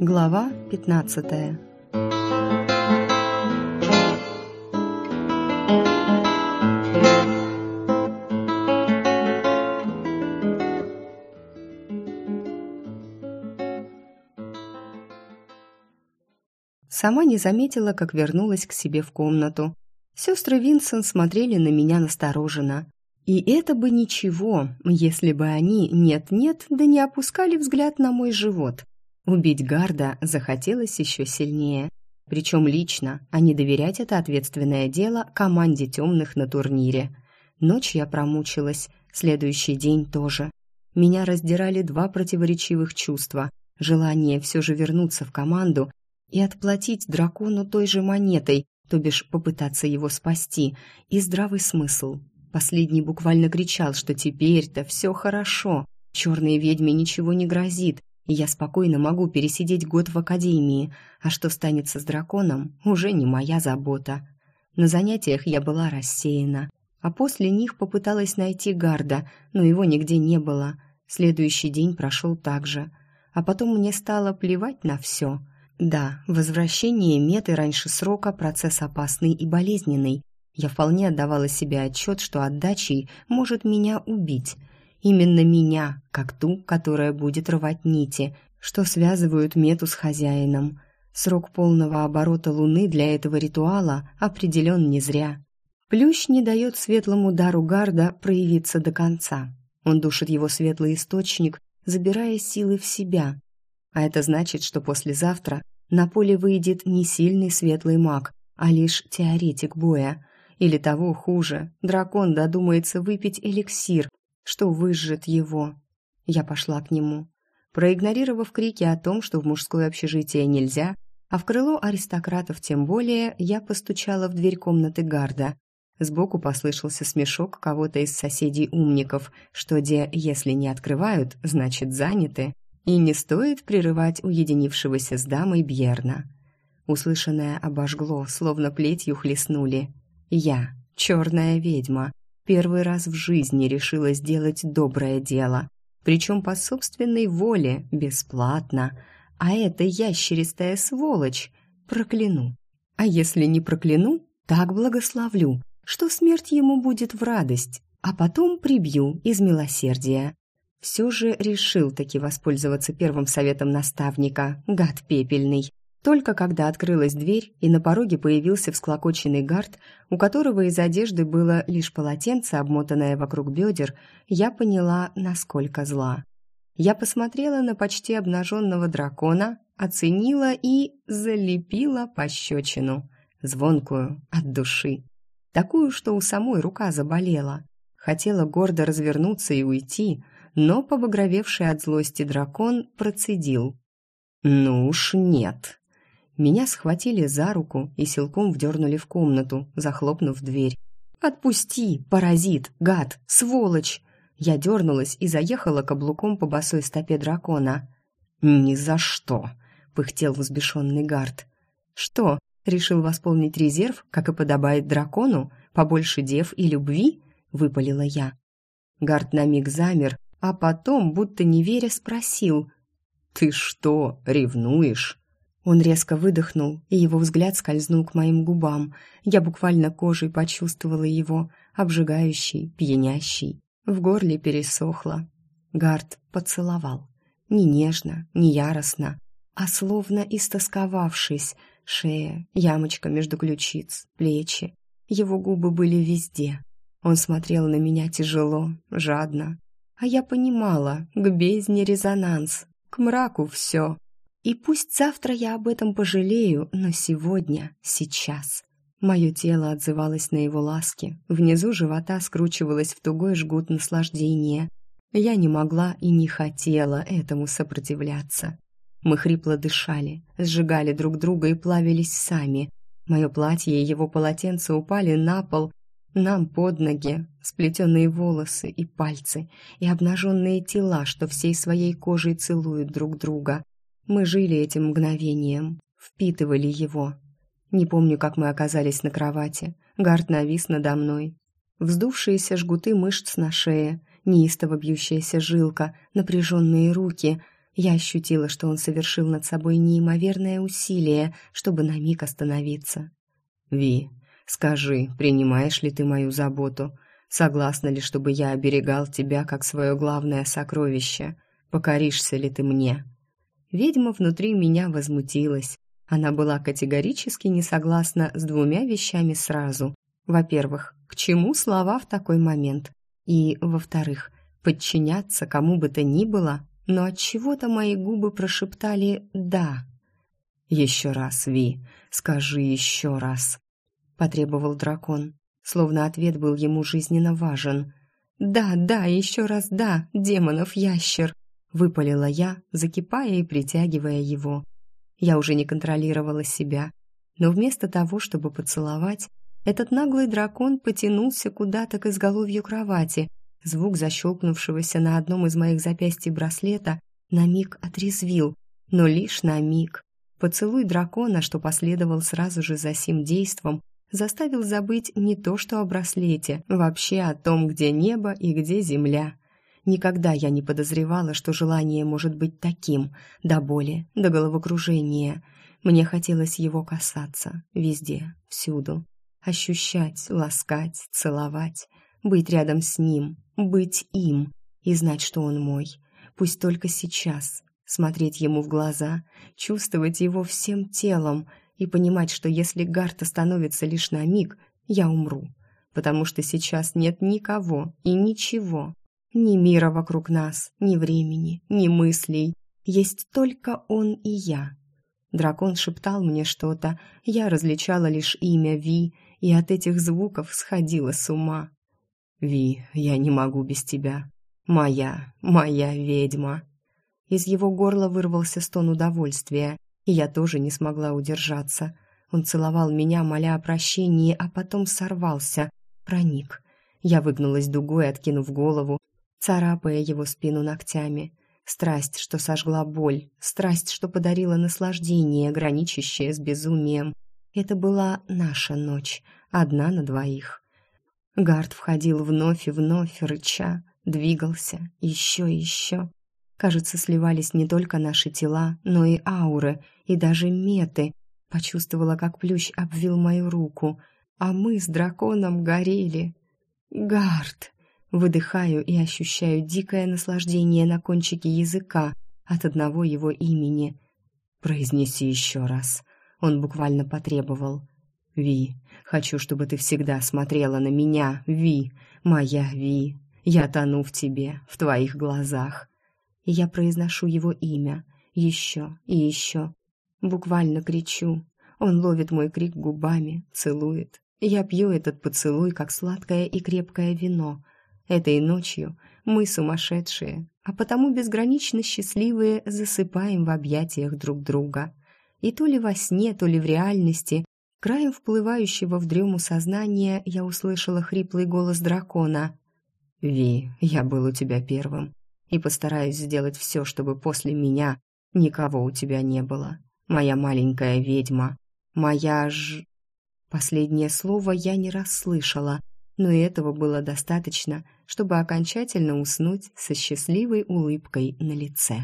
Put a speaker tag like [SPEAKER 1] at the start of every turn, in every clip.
[SPEAKER 1] Глава 15 Сама не заметила, как вернулась к себе в комнату. Сестры Винсент смотрели на меня настороженно. И это бы ничего, если бы они нет-нет, да не опускали взгляд на мой живот. Убить Гарда захотелось еще сильнее. Причем лично, а не доверять это ответственное дело команде темных на турнире. Ночь я промучилась, следующий день тоже. Меня раздирали два противоречивых чувства. Желание все же вернуться в команду и отплатить дракону той же монетой, то бишь попытаться его спасти, и здравый смысл. Последний буквально кричал, что теперь-то все хорошо, черной ведьме ничего не грозит, я спокойно могу пересидеть год в академии, а что станется с драконом, уже не моя забота. На занятиях я была рассеяна, а после них попыталась найти Гарда, но его нигде не было. Следующий день прошел так же, а потом мне стало плевать на все. Да, возвращение Меты раньше срока – процесс опасный и болезненный. Я вполне отдавала себе отчет, что отдачей может меня убить – Именно меня, как ту, которая будет рвать нити, что связывают мету с хозяином. Срок полного оборота Луны для этого ритуала определен не зря. Плющ не дает светлому дару Гарда проявиться до конца. Он душит его светлый источник, забирая силы в себя. А это значит, что послезавтра на поле выйдет не сильный светлый маг, а лишь теоретик боя. Или того хуже, дракон додумается выпить эликсир, что выжжет его. Я пошла к нему. Проигнорировав крики о том, что в мужское общежитие нельзя, а в крыло аристократов тем более, я постучала в дверь комнаты гарда. Сбоку послышался смешок кого-то из соседей-умников, что где, если не открывают, значит заняты, и не стоит прерывать уединившегося с дамой Бьерна. Услышанное обожгло, словно плетью хлестнули. Я, черная ведьма, Первый раз в жизни решила сделать доброе дело, причем по собственной воле, бесплатно. А эта ящеристая сволочь прокляну. А если не прокляну, так благословлю, что смерть ему будет в радость, а потом прибью из милосердия. Все же решил таки воспользоваться первым советом наставника, гад пепельный. Только когда открылась дверь, и на пороге появился всклокоченный гард, у которого из одежды было лишь полотенце, обмотанное вокруг бедер, я поняла, насколько зла. Я посмотрела на почти обнаженного дракона, оценила и залепила пощечину. Звонкую, от души. Такую, что у самой рука заболела. Хотела гордо развернуться и уйти, но побагровевший от злости дракон процедил. «Ну уж нет». Меня схватили за руку и силком вдернули в комнату, захлопнув дверь. «Отпусти, паразит, гад, сволочь!» Я дернулась и заехала каблуком по босой стопе дракона. «Ни за что!» — пыхтел взбешенный гард. «Что, решил восполнить резерв, как и подобает дракону? Побольше дев и любви?» — выпалила я. Гард на миг замер, а потом, будто не веря, спросил. «Ты что, ревнуешь?» Он резко выдохнул, и его взгляд скользнул к моим губам. Я буквально кожей почувствовала его, обжигающий, пьянящий. В горле пересохло. Гард поцеловал. Не нежно, не яростно, а словно истосковавшись. Шея, ямочка между ключиц, плечи. Его губы были везде. Он смотрел на меня тяжело, жадно. А я понимала, к бездне резонанс, к мраку все. И пусть завтра я об этом пожалею, но сегодня, сейчас. Мое тело отзывалось на его ласки, внизу живота скручивалось в тугой жгут наслаждения. Я не могла и не хотела этому сопротивляться. Мы хрипло дышали, сжигали друг друга и плавились сами. Мое платье и его полотенце упали на пол, нам под ноги, сплетенные волосы и пальцы, и обнаженные тела, что всей своей кожей целуют друг друга. Мы жили этим мгновением, впитывали его. Не помню, как мы оказались на кровати. Гард навис надо мной. Вздувшиеся жгуты мышц на шее, неистово бьющаяся жилка, напряженные руки. Я ощутила, что он совершил над собой неимоверное усилие, чтобы на миг остановиться.
[SPEAKER 2] «Ви, скажи, принимаешь ли ты мою заботу? Согласна ли, чтобы я оберегал тебя как свое главное сокровище? Покоришься ли ты мне?»
[SPEAKER 1] Ведьма внутри меня возмутилась. Она была категорически не согласна с двумя вещами сразу. Во-первых, к чему слова в такой момент? И, во-вторых, подчиняться кому бы то ни было, но от чего-то мои губы прошептали «да».
[SPEAKER 2] «Еще раз, Ви, скажи еще раз», — потребовал дракон,
[SPEAKER 1] словно ответ был ему жизненно важен. «Да, да, еще раз да, демонов ящер», — выпалила я, закипая и притягивая его. Я уже не контролировала себя, но вместо того, чтобы поцеловать, этот наглый дракон потянулся куда-то к изголовью кровати, Звук защелкнувшегося на одном из моих запястий браслета на миг отрезвил, но лишь на миг. Поцелуй дракона, что последовал сразу же за сим действом, заставил забыть не то что о браслете, вообще о том, где небо и где земля. Никогда я не подозревала, что желание может быть таким, до боли, до головокружения. Мне хотелось его касаться, везде, всюду. Ощущать, ласкать, целовать, быть рядом с ним, быть им и знать, что он мой. Пусть только сейчас. Смотреть ему в глаза, чувствовать его всем телом и понимать, что если Гарт остановится лишь на миг, я умру. Потому что сейчас нет никого и ничего. Ни мира вокруг нас, ни времени, ни мыслей. Есть только он и я. Дракон шептал мне что-то, я различала лишь имя Ви, и от этих звуков сходила с ума.
[SPEAKER 2] «Ви, я не могу без тебя. Моя, моя ведьма!»
[SPEAKER 1] Из его горла вырвался стон удовольствия, и я тоже не смогла удержаться. Он целовал меня, моля о прощении, а потом сорвался, проник. Я выгнулась дугой, откинув голову, царапая его спину ногтями. Страсть, что сожгла боль, страсть, что подарила наслаждение, граничащее с безумием. Это была наша ночь, одна на двоих. Гард входил вновь и вновь, рыча, двигался, еще и еще. Кажется, сливались не только наши тела, но и ауры, и даже меты. Почувствовала, как плющ обвил мою руку, а мы с драконом горели. Гард! Выдыхаю и ощущаю дикое наслаждение на кончике языка от одного его имени.
[SPEAKER 2] «Произнеси еще раз», — он буквально потребовал. «Ви, хочу, чтобы ты всегда смотрела на меня, Ви, моя Ви. Я тону в тебе, в твоих глазах».
[SPEAKER 1] И я произношу его имя, еще и еще. Буквально кричу. Он ловит мой крик губами, целует. Я пью этот поцелуй, как сладкое и крепкое вино. Этой ночью мы сумасшедшие, а потому безгранично счастливые засыпаем в объятиях друг друга. И то ли во сне, то ли в реальности Краем вплывающего в дрему сознания я услышала хриплый голос дракона.
[SPEAKER 2] «Ви, я был у тебя первым, и постараюсь сделать все, чтобы после меня никого у тебя не было. Моя маленькая ведьма, моя ж...»
[SPEAKER 1] Последнее слово я не расслышала, но этого было достаточно, чтобы окончательно уснуть со счастливой улыбкой на лице.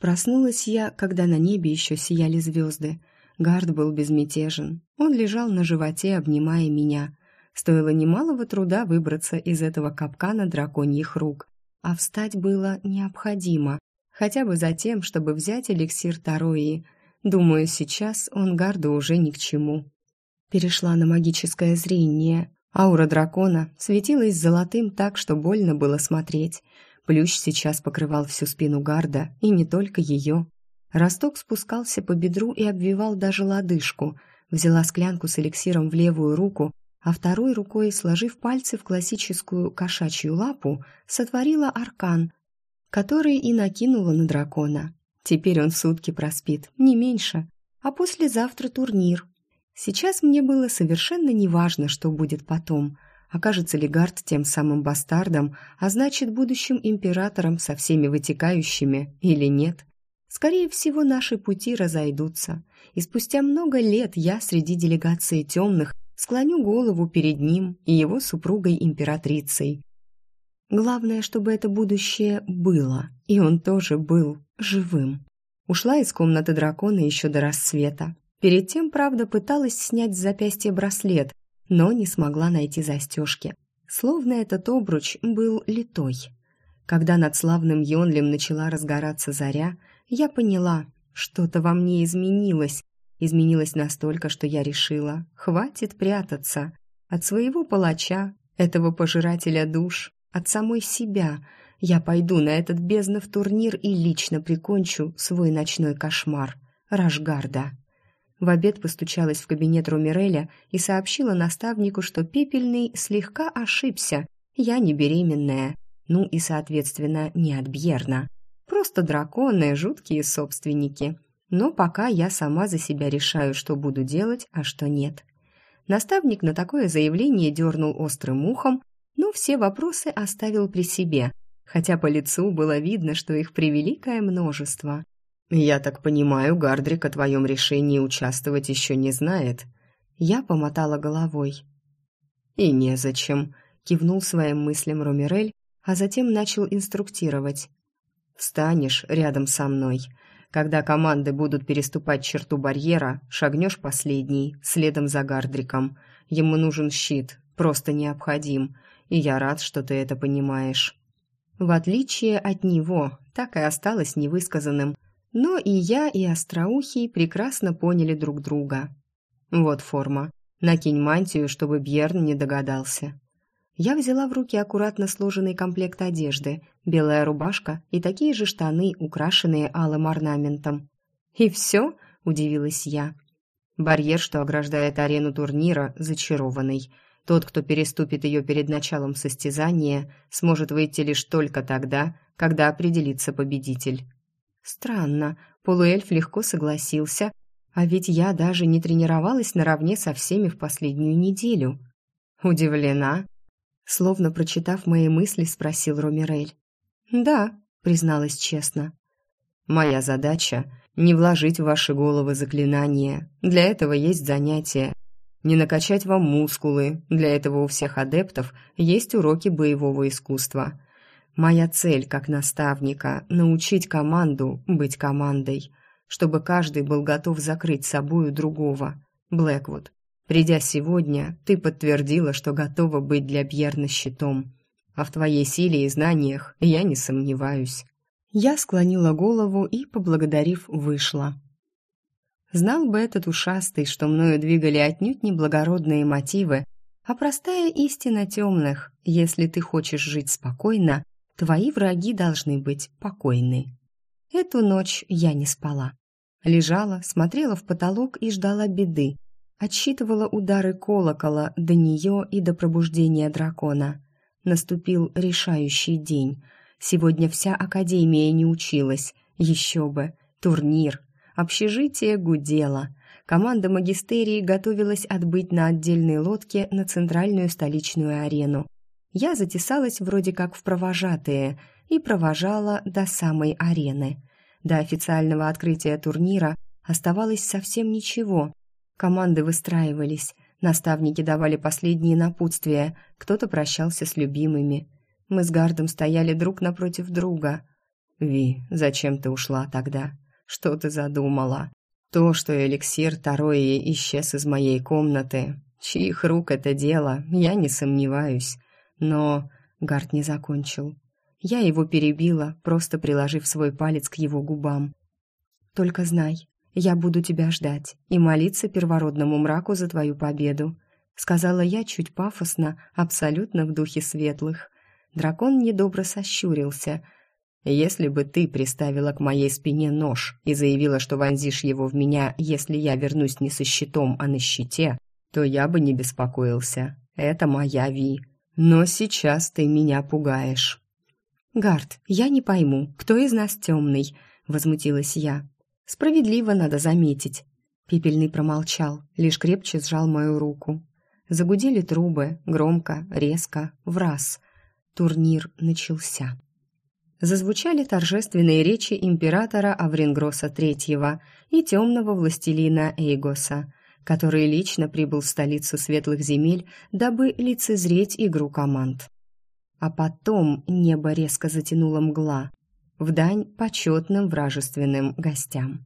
[SPEAKER 1] Проснулась я, когда на небе еще сияли звезды — Гард был безмятежен. Он лежал на животе, обнимая меня. Стоило немалого труда выбраться из этого капкана драконьих рук. А встать было необходимо. Хотя бы за тем, чтобы взять эликсир Тарои. Думаю, сейчас он Гарду уже ни к чему. Перешла на магическое зрение. Аура дракона светилась золотым так, что больно было смотреть. Плющ сейчас покрывал всю спину Гарда, и не только ее. Росток спускался по бедру и обвивал даже лодыжку. Взяла склянку с эликсиром в левую руку, а второй рукой, сложив пальцы в классическую кошачью лапу, сотворила аркан, который и накинула на дракона. Теперь он сутки проспит, не меньше, а послезавтра турнир. Сейчас мне было совершенно неважно, что будет потом. Окажется ли Гард тем самым бастардом, а значит, будущим императором со всеми вытекающими или нет. Скорее всего, наши пути разойдутся, и спустя много лет я среди делегации темных склоню голову перед ним и его супругой-императрицей. Главное, чтобы это будущее было, и он тоже был живым. Ушла из комнаты дракона еще до рассвета. Перед тем, правда, пыталась снять с запястья браслет, но не смогла найти застежки. Словно этот обруч был литой. Когда над славным Йонлем начала разгораться заря, я поняла, что-то во мне изменилось. Изменилось настолько, что я решила, хватит прятаться. От своего палача, этого пожирателя душ, от самой себя. Я пойду на этот безднов турнир и лично прикончу свой ночной кошмар. Рашгарда. В обед постучалась в кабинет Румиреля и сообщила наставнику, что Пепельный слегка ошибся. Я не беременная. Ну и, соответственно, не от Бьерна. Просто драконы, жуткие собственники. Но пока я сама за себя решаю, что буду делать, а что нет. Наставник на такое заявление дернул острым ухом, но все вопросы оставил при себе, хотя по лицу было видно, что их превеликое множество.
[SPEAKER 2] «Я так понимаю, Гардрик о твоем решении участвовать еще не знает».
[SPEAKER 1] Я помотала головой.
[SPEAKER 2] «И незачем», — кивнул своим мыслям Ромерель, а затем начал инструктировать. «Встанешь рядом со мной. Когда команды будут переступать черту барьера, шагнешь последний, следом за Гардриком. Ему нужен щит, просто необходим, и я рад, что ты это понимаешь».
[SPEAKER 1] В отличие от него, так и осталось невысказанным, но и я, и Остроухий прекрасно поняли друг друга. Вот форма. Накинь мантию, чтобы Бьерн не догадался. Я взяла в руки аккуратно сложенный комплект одежды, белая рубашка и такие же штаны, украшенные алым орнаментом. «И все?» – удивилась я. Барьер, что ограждает арену турнира, зачарованный. Тот, кто переступит ее перед началом состязания, сможет выйти лишь только тогда, когда определится победитель. Странно, полуэльф легко согласился, а ведь я даже не тренировалась наравне со всеми в последнюю неделю. Удивлена? Словно прочитав мои мысли, спросил Ромирель. «Да», — призналась честно.
[SPEAKER 2] «Моя задача — не вложить в ваши головы заклинания. Для этого есть занятия. Не накачать вам мускулы. Для этого у всех адептов есть уроки боевого искусства. Моя цель как наставника – научить команду быть командой, чтобы каждый был готов закрыть собою другого. Блэквуд, придя сегодня, ты подтвердила, что готова быть для Бьерна щитом. А в твоей силе и знаниях я не сомневаюсь.
[SPEAKER 1] Я склонила голову и, поблагодарив, вышла. Знал бы этот ушастый, что мною двигали отнюдь не благородные мотивы, а простая истина темных. Если ты хочешь жить спокойно, Твои враги должны быть покойны. Эту ночь я не спала. Лежала, смотрела в потолок и ждала беды. Отсчитывала удары колокола до нее и до пробуждения дракона. Наступил решающий день. Сегодня вся Академия не училась. Еще бы. Турнир. Общежитие гудело. Команда магистерии готовилась отбыть на отдельной лодке на центральную столичную арену я затесалась вроде как в провожатые и провожала до самой арены. До официального открытия турнира оставалось совсем ничего. Команды выстраивались, наставники давали последние напутствия, кто-то прощался с любимыми. Мы с Гардом стояли друг напротив друга.
[SPEAKER 2] «Ви, зачем ты ушла тогда? Что ты задумала?» «То, что эликсир Тарои исчез из моей комнаты. Чьих рук это дело, я не сомневаюсь. Но Гард не закончил. Я его перебила, просто приложив свой палец к его губам.
[SPEAKER 1] «Только знай, я буду тебя ждать и молиться первородному мраку за твою победу», сказала я чуть пафосно, абсолютно в духе светлых. Дракон недобро сощурился.
[SPEAKER 2] «Если бы ты приставила к моей спине нож и заявила, что вонзишь его в меня, если я вернусь не со щитом, а на щите, то я бы не беспокоился. Это моя Ви. Но сейчас ты меня пугаешь».
[SPEAKER 1] «Гард, я не пойму, кто из нас темный?» — возмутилась я. «Справедливо надо заметить». Пепельный промолчал, лишь крепче сжал мою руку. Загудели трубы, громко, резко, в раз. Турнир начался. Зазвучали торжественные речи императора Аврингроса III и темного властелина Эйгоса — который лично прибыл в столицу светлых земель, дабы лицезреть игру команд. А потом небо резко затянуло мгла. В дань почетным вражественным гостям.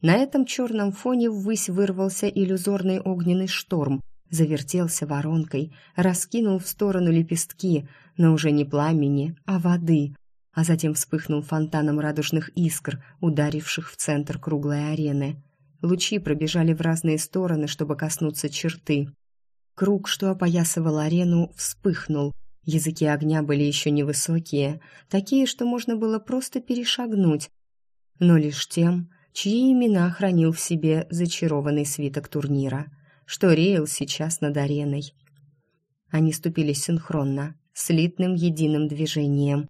[SPEAKER 1] На этом черном фоне ввысь вырвался иллюзорный огненный шторм, завертелся воронкой, раскинул в сторону лепестки, но уже не пламени, а воды, а затем вспыхнул фонтаном радужных искр, ударивших в центр круглой арены. Лучи пробежали в разные стороны, чтобы коснуться черты. Круг, что опоясывал арену, вспыхнул. Языки огня были еще невысокие, такие, что можно было просто перешагнуть, но лишь тем, чьи имена хранил в себе зачарованный свиток турнира, что реял сейчас над ареной. Они ступили синхронно, слитным единым движением,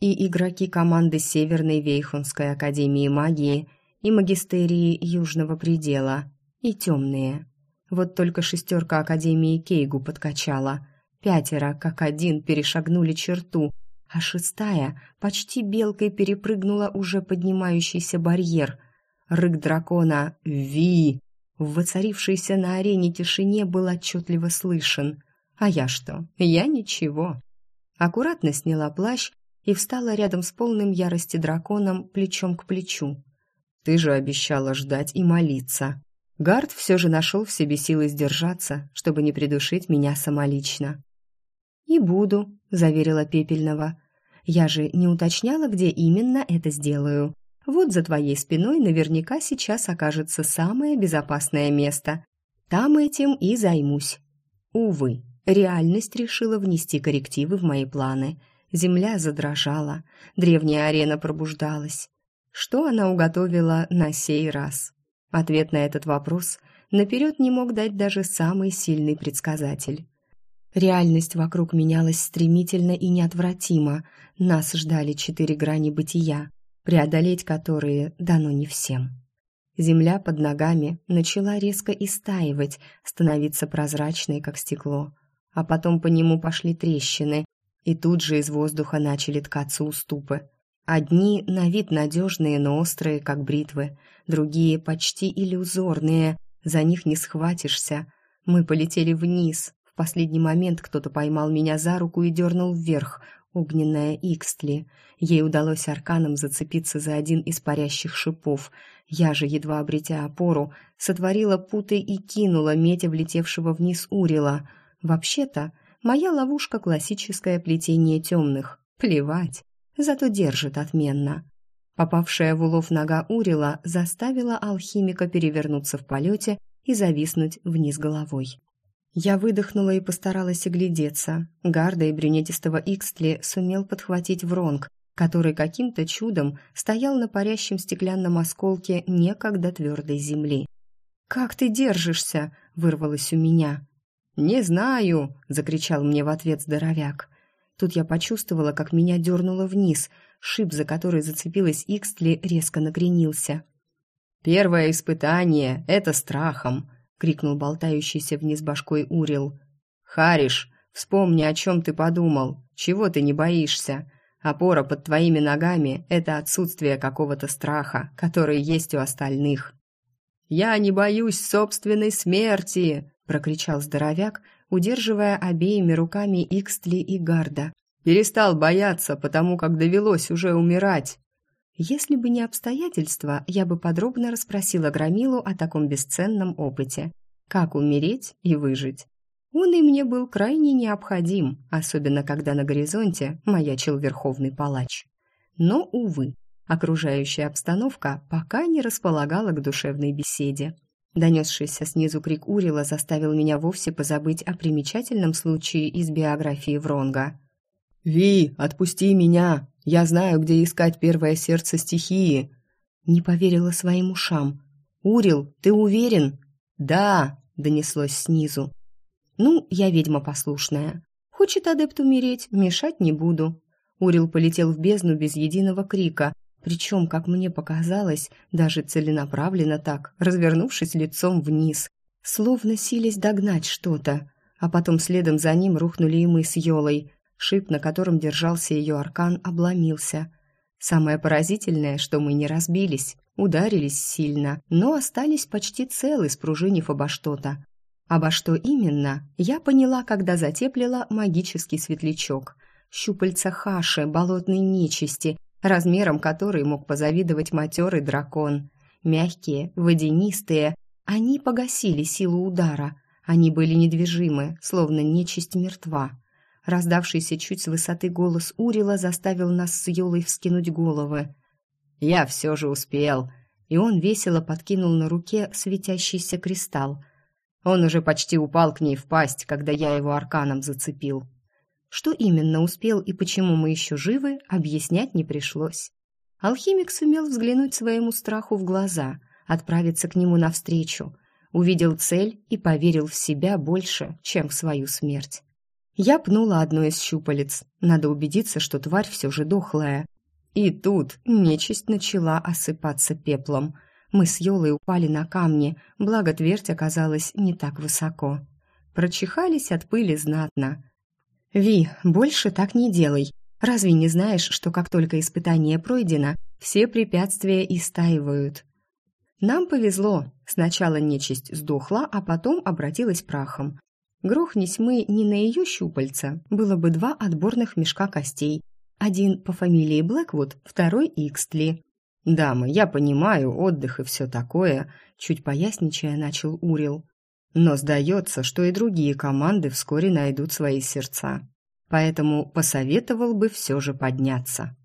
[SPEAKER 1] и игроки команды Северной Вейхунской Академии Магии и Магистерии Южного Предела, и темные. Вот только шестерка Академии Кейгу подкачала. Пятеро, как один, перешагнули черту, а шестая почти белкой перепрыгнула уже поднимающийся барьер. Рык дракона «Ви!» в воцарившейся на арене тишине был отчетливо слышен. А я что? Я ничего. Аккуратно сняла плащ и встала рядом с полным ярости драконом плечом к плечу. «Ты же обещала ждать и молиться». Гард все же нашел в себе силы сдержаться, чтобы не придушить меня самолично. «И буду», — заверила Пепельного. «Я же не уточняла, где именно это сделаю. Вот за твоей спиной наверняка сейчас окажется самое безопасное место. Там этим и займусь». Увы, реальность решила внести коррективы в мои планы — Земля задрожала, древняя арена пробуждалась. Что она уготовила на сей раз? Ответ на этот вопрос наперед не мог дать даже самый сильный предсказатель. Реальность вокруг менялась стремительно и неотвратимо. Нас ждали четыре грани бытия, преодолеть которые дано не всем. Земля под ногами начала резко истаивать, становиться прозрачной, как стекло. А потом по нему пошли трещины, и тут же из воздуха начали ткаться уступы. Одни на вид надежные, но острые, как бритвы, другие почти иллюзорные, за них не схватишься. Мы полетели вниз. В последний момент кто-то поймал меня за руку и дернул вверх. Огненная Икстли. Ей удалось арканом зацепиться за один из парящих шипов. Я же, едва обретя опору, сотворила путы и кинула метя влетевшего вниз Урила. Вообще-то, Моя ловушка — классическое плетение темных. Плевать, зато держит отменно. Попавшая в улов нога Урила заставила алхимика перевернуться в полете и зависнуть вниз головой. Я выдохнула и постаралась оглядеться. Гарда и брюнетистого Икстли сумел подхватить Вронг, который каким-то чудом стоял на парящем стеклянном осколке некогда твердой земли. «Как ты держишься?» — вырвалось у меня. «Не знаю!» — закричал мне в ответ здоровяк. Тут я почувствовала, как меня дернуло вниз. Шип, за который зацепилась Икстли, резко накренился. «Первое испытание — это страхом!» — крикнул болтающийся вниз башкой Урил. «Хариш, вспомни, о чем ты подумал. Чего ты не боишься? Опора под твоими ногами — это отсутствие какого-то страха, который есть у остальных». «Я не боюсь собственной смерти!» прокричал здоровяк, удерживая обеими руками Икстли и Гарда. «Перестал бояться, потому как довелось уже умирать!» Если бы не обстоятельства, я бы подробно расспросила Громилу о таком бесценном опыте. Как умереть и выжить. Он и мне был крайне необходим, особенно когда на горизонте маячил Верховный Палач. Но, увы, окружающая обстановка пока не располагала к душевной беседе. Донесшийся снизу крик Урила заставил меня вовсе позабыть о примечательном случае из биографии Вронга. «Ви, отпусти меня! Я знаю, где искать первое сердце стихии!» Не поверила своим ушам. «Урил, ты уверен?» «Да!» — донеслось снизу. «Ну, я ведьма послушная. Хочет адепт умереть, мешать не буду». Урил полетел в бездну без единого крика, причем, как мне показалось, даже целенаправленно так, развернувшись лицом вниз, словно сились догнать что-то, а потом следом за ним рухнули и мы с Йолой. Шип, на котором держался ее аркан, обломился. Самое поразительное, что мы не разбились, ударились сильно, но остались почти целы, спружинив обо что-то. Обо что именно, я поняла, когда затеплила магический светлячок. Щупальца Хаши, болотной нечисти, размером который мог позавидовать матерый дракон. Мягкие, водянистые, они погасили силу удара. Они были недвижимы, словно нечисть мертва. Раздавшийся чуть с высоты голос Урила заставил нас с Йолой вскинуть головы. «Я все же успел!» И он весело подкинул на руке светящийся кристалл. Он уже почти упал к ней в пасть, когда я его арканом зацепил. Что именно успел и почему мы еще живы, объяснять не пришлось. Алхимик сумел взглянуть своему страху в глаза, отправиться к нему навстречу, увидел цель и поверил в себя больше, чем в свою смерть. Я пнула одно из щупалец. Надо убедиться, что тварь все же дохлая. И тут нечисть начала осыпаться пеплом. Мы с Йолой упали на камни, благо твердь оказалась не так высоко. Прочихались от пыли знатно. «Ви, больше так не делай. Разве не знаешь, что как только испытание пройдено, все препятствия истаивают?» Нам повезло. Сначала нечисть сдохла, а потом обратилась прахом. Грохнись мы не на ее щупальца, было бы два отборных мешка костей. Один по фамилии Блэквуд, второй Икстли. «Дамы, я понимаю, отдых и все такое», чуть поясничая начал Урил. Но сдается, что и другие команды вскоре найдут свои сердца. Поэтому посоветовал бы все же подняться.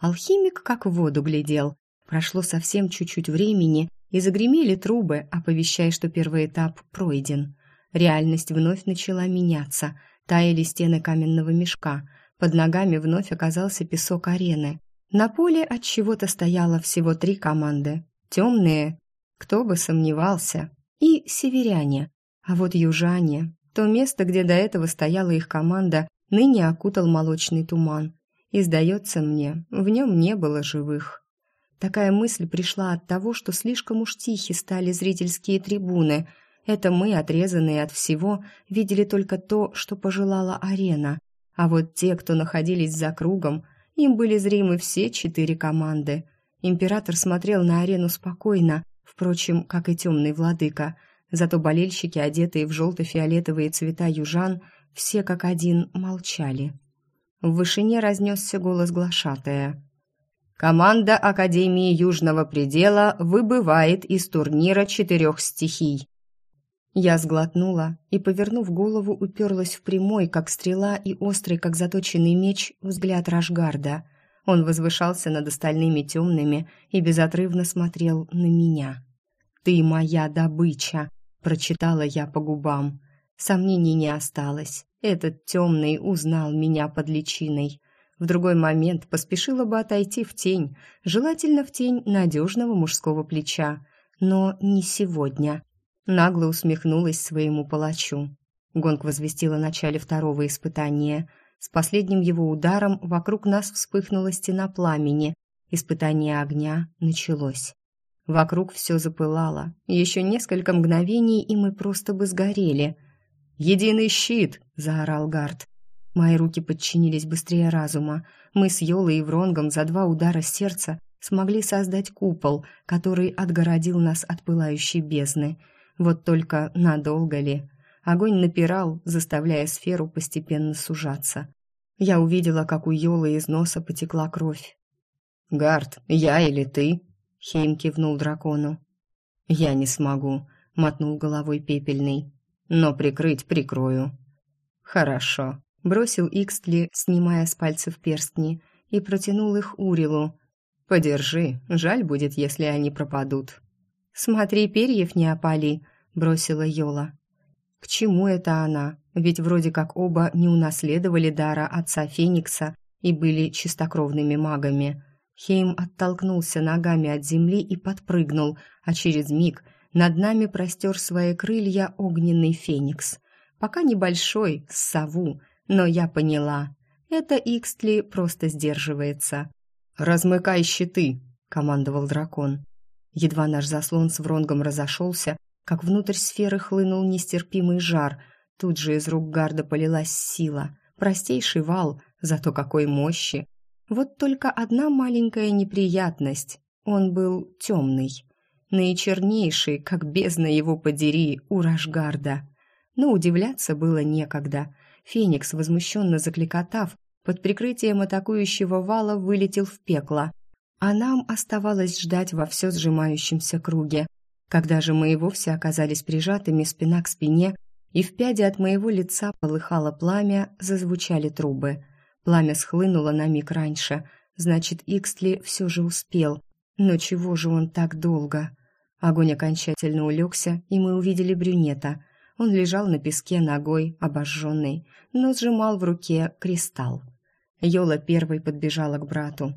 [SPEAKER 1] Алхимик как в воду глядел. Прошло совсем чуть-чуть времени, и загремели трубы, оповещая, что первый этап пройден. Реальность вновь начала меняться. Таяли стены каменного мешка. Под ногами вновь оказался песок арены. На поле от чего-то стояло всего три команды. Темные, кто бы сомневался, и северяне. А вот южане, то место, где до этого стояла их команда, ныне окутал молочный туман. И, сдается мне, в нем не было живых. Такая мысль пришла от того, что слишком уж тихи стали зрительские трибуны. Это мы, отрезанные от всего, видели только то, что пожелала арена. А вот те, кто находились за кругом, им были зримы все четыре команды. Император смотрел на арену спокойно, впрочем, как и темный владыка. Зато болельщики, одетые в желто-фиолетовые цвета южан, все как один молчали. В вышине разнесся голос глашатая. «Команда Академии Южного Предела выбывает из турнира четырех стихий». Я сглотнула и, повернув голову, уперлась в прямой, как стрела, и острый, как заточенный меч, взгляд Рашгарда. Он возвышался над остальными темными и безотрывно смотрел на меня. «Ты моя добыча!» — прочитала я по губам. Сомнений не осталось. Этот темный узнал меня под личиной. В другой момент поспешила бы отойти в тень, желательно в тень надежного мужского плеча. Но не сегодня. Нагло усмехнулась своему палачу. Гонг возвестил о начале второго испытания. С последним его ударом вокруг нас вспыхнула стена пламени. Испытание огня началось. Вокруг все запылало. Еще несколько мгновений, и мы просто бы сгорели. «Единый щит!» — заорал Гард. Мои руки подчинились быстрее разума. Мы с Йолой и Вронгом за два удара сердца смогли создать купол, который отгородил нас от пылающей бездны. Вот только надолго ли? Огонь напирал, заставляя сферу постепенно сужаться. Я увидела, как у Йолы из носа потекла кровь. «Гард, я или ты?» Хейм кивнул дракону. «Я не смогу», — мотнул головой пепельный. «Но прикрыть прикрою». «Хорошо», — бросил Икстли, снимая с пальцев перстни, и протянул их Урилу. «Подержи, жаль будет, если они пропадут». «Смотри, перьев не опали», — бросила Йола. «К чему это она? Ведь вроде как оба не унаследовали дара отца Феникса и были чистокровными магами. Хейм оттолкнулся ногами от земли и подпрыгнул, а через миг над нами простер свои крылья огненный феникс. Пока небольшой, с сову, но я поняла. Это Икстли просто сдерживается. «Размыкай щиты!» — командовал дракон. Едва наш заслон с вронгом разошелся, как внутрь сферы хлынул нестерпимый жар. Тут же из рук гарда полилась сила. Простейший вал, зато какой мощи! Вот только одна маленькая неприятность. Он был темный. Наичернейший, как бездна его подери, у Рашгарда. Но удивляться было некогда. Феникс, возмущенно закликотав, под прикрытием атакующего вала вылетел в пекло, а нам оставалось ждать во все сжимающемся круге. Когда же мы и вовсе оказались прижатыми спина к спине, и в пяде от моего лица полыхало пламя, зазвучали трубы. Пламя схлынуло на миг раньше, значит, Иксли все же успел. Но чего же он так долго? Огонь окончательно улегся, и мы увидели брюнета. Он лежал на песке ногой, обожженный, но сжимал в руке кристалл. Йола первой подбежала к брату.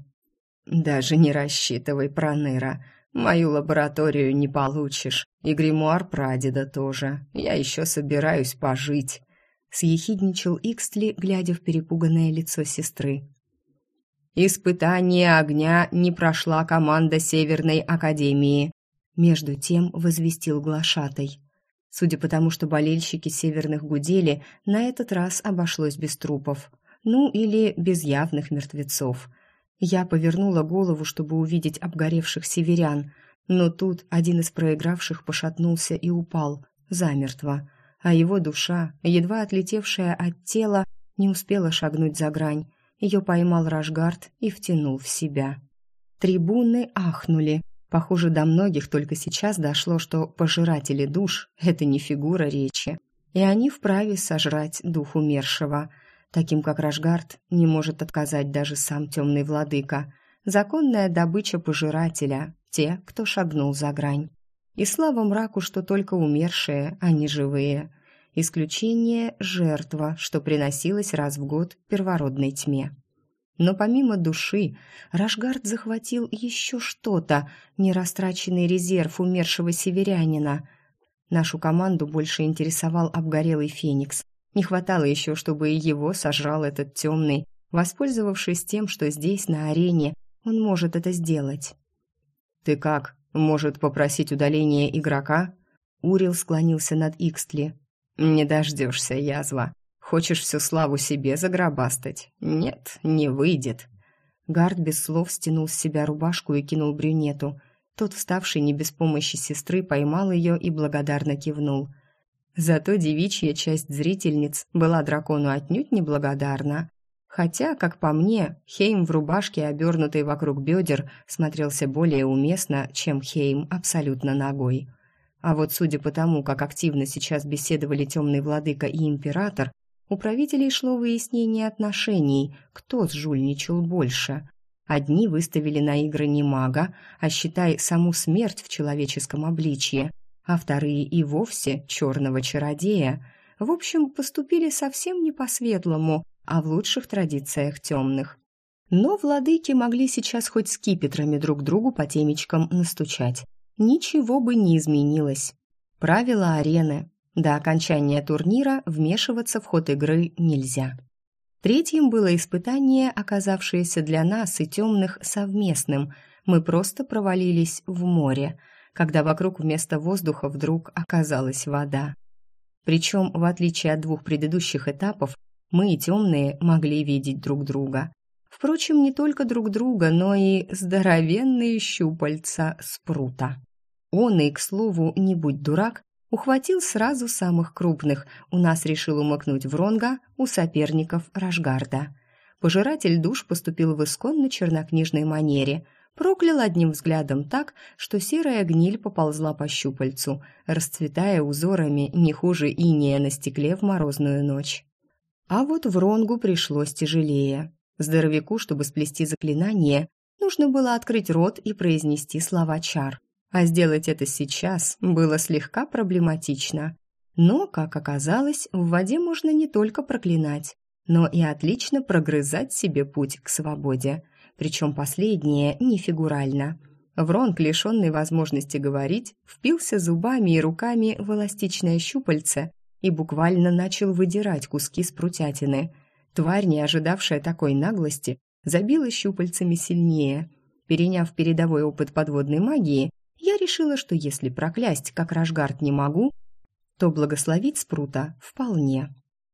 [SPEAKER 1] «Даже не рассчитывай, Проныра. Мою лабораторию не получишь. И гримуар прадеда тоже. Я еще собираюсь пожить», — съехидничал Икстли, глядя в перепуганное лицо сестры. «Испытание огня не прошла команда Северной Академии», — между тем возвестил глашатай. Судя по тому, что болельщики северных гудели, на этот раз обошлось без трупов. Ну, или без явных мертвецов — я повернула голову, чтобы увидеть обгоревших северян, но тут один из проигравших пошатнулся и упал, замертво, а его душа, едва отлетевшая от тела, не успела шагнуть за грань. Ее поймал Рашгард и втянул в себя. Трибуны ахнули. Похоже, до многих только сейчас дошло, что пожиратели душ — это не фигура речи. И они вправе сожрать дух умершего — таким как Рашгард, не может отказать даже сам темный владыка. Законная добыча пожирателя, те, кто шагнул за грань. И слава мраку, что только умершие, а не живые. Исключение – жертва, что приносилась раз в год первородной тьме. Но помимо души, Рашгард захватил еще что-то, нерастраченный резерв умершего северянина. Нашу команду больше интересовал обгорелый феникс, не хватало еще, чтобы и его сожрал этот темный, воспользовавшись тем, что здесь, на арене, он может это сделать. «Ты как? Может, попросить удаления игрока?» Урил склонился над Икстли. «Не дождешься, язва. Хочешь всю славу себе загробастать? Нет, не выйдет». Гард без слов стянул с себя рубашку и кинул брюнету. Тот, вставший не без помощи сестры, поймал ее и благодарно кивнул – Зато девичья часть зрительниц была дракону отнюдь неблагодарна. Хотя, как по мне, Хейм в рубашке, обернутой вокруг бедер, смотрелся более уместно, чем Хейм абсолютно ногой. А вот судя по тому, как активно сейчас беседовали темный владыка и император, у правителей шло выяснение отношений, кто сжульничал больше. Одни выставили на игры не мага, а считай саму смерть в человеческом обличье, а вторые и вовсе черного чародея. В общем, поступили совсем не по-светлому, а в лучших традициях темных. Но владыки могли сейчас хоть скипетрами друг другу по темечкам настучать. Ничего бы не изменилось. Правила арены. До окончания турнира вмешиваться в ход игры нельзя. Третьим было испытание, оказавшееся для нас и темных совместным. Мы просто провалились в море – когда вокруг вместо воздуха вдруг оказалась вода. Причем, в отличие от двух предыдущих этапов, мы и темные могли видеть друг друга. Впрочем, не только друг друга, но и здоровенные щупальца спрута. Он и, к слову, не будь дурак, ухватил сразу самых крупных, у нас решил умыкнуть Вронга, у соперников Рашгарда. Пожиратель душ поступил в исконно чернокнижной манере – проклял одним взглядом так, что серая гниль поползла по щупальцу, расцветая узорами не хуже иния на стекле в морозную ночь. А вот Вронгу пришлось тяжелее. Здоровяку, чтобы сплести заклинание, нужно было открыть рот и произнести слова чар. А сделать это сейчас было слегка проблематично. Но, как оказалось, в воде можно не только проклинать, но и отлично прогрызать себе путь к свободе причем последнее не фигурально. Вронг, лишенный возможности говорить, впился зубами и руками в эластичное щупальце и буквально начал выдирать куски с прутятины. Тварь, не ожидавшая такой наглости, забила щупальцами сильнее. Переняв передовой опыт подводной магии, я решила, что если проклясть, как Рашгард, не могу, то благословить спрута вполне.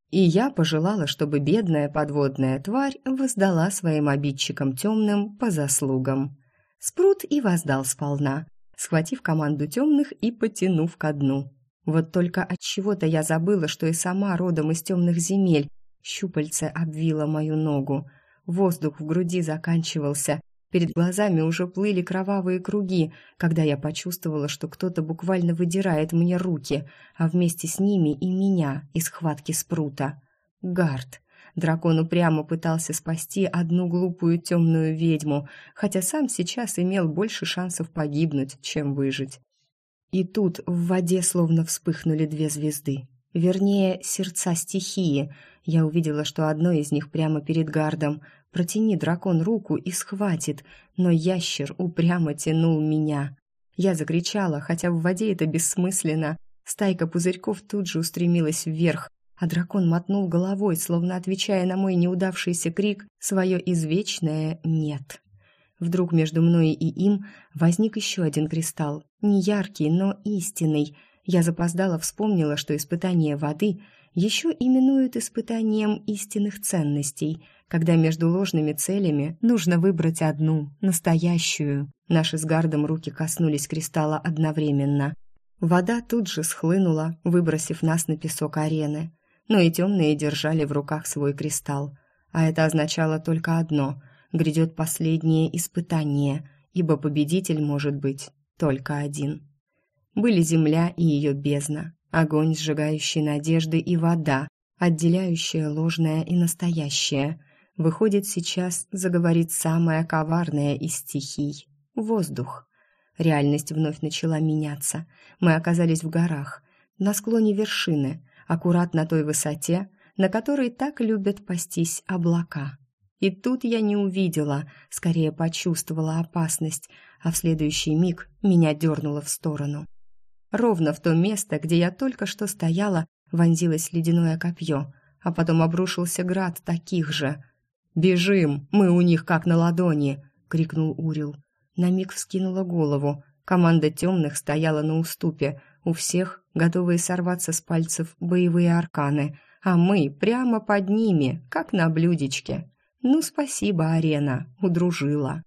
[SPEAKER 1] И я пожелала, чтобы бедная подводная тварь воздала своим обидчикам темным по заслугам. Спрут и воздал сполна, схватив команду темных и потянув ко дну. Вот только от чего то я забыла, что и сама родом из темных земель, Щупальце обвило мою ногу. Воздух в груди заканчивался. Перед глазами уже плыли кровавые круги, когда я почувствовала, что кто-то буквально выдирает мне руки, а вместе с ними и меня из схватки спрута. Гард. Дракон упрямо пытался спасти одну глупую темную ведьму, хотя сам сейчас имел больше шансов погибнуть, чем выжить. И тут в воде словно вспыхнули две звезды. Вернее, сердца стихии. Я увидела, что одно из них прямо перед гардом. Протяни дракон руку и схватит, но ящер упрямо тянул меня. Я закричала, хотя в воде это бессмысленно. Стайка пузырьков тут же устремилась вверх, а дракон мотнул головой, словно отвечая на мой неудавшийся крик свое извечное «нет». Вдруг между мной и им возник еще один кристалл, не яркий, но истинный. Я запоздала вспомнила, что испытание воды еще именуют испытанием истинных ценностей, когда между ложными целями нужно выбрать одну, настоящую. Наши с Гардом руки коснулись кристалла одновременно. Вода тут же схлынула, выбросив нас на песок арены. Но и темные держали в руках свой кристалл. А это означало только одно — грядет последнее испытание, ибо победитель может быть только один. Были земля и ее бездна, огонь, сжигающий надежды, и вода, отделяющая ложное и настоящее. Выходит, сейчас заговорит самая коварная из стихий — воздух. Реальность вновь начала меняться. Мы оказались в горах, на склоне вершины, аккурат на той высоте, на которой так любят пастись облака. И тут я не увидела, скорее почувствовала опасность, а в следующий миг меня дернуло в сторону. Ровно в то место, где я только что стояла, вонзилось ледяное копье, а потом обрушился град таких же. «Бежим! Мы у них как на ладони!» — крикнул Урил. На миг вскинула голову. Команда темных стояла на уступе, у всех готовые сорваться с пальцев боевые арканы, а мы прямо под ними, как на блюдечке. «Ну, спасибо, арена, удружила».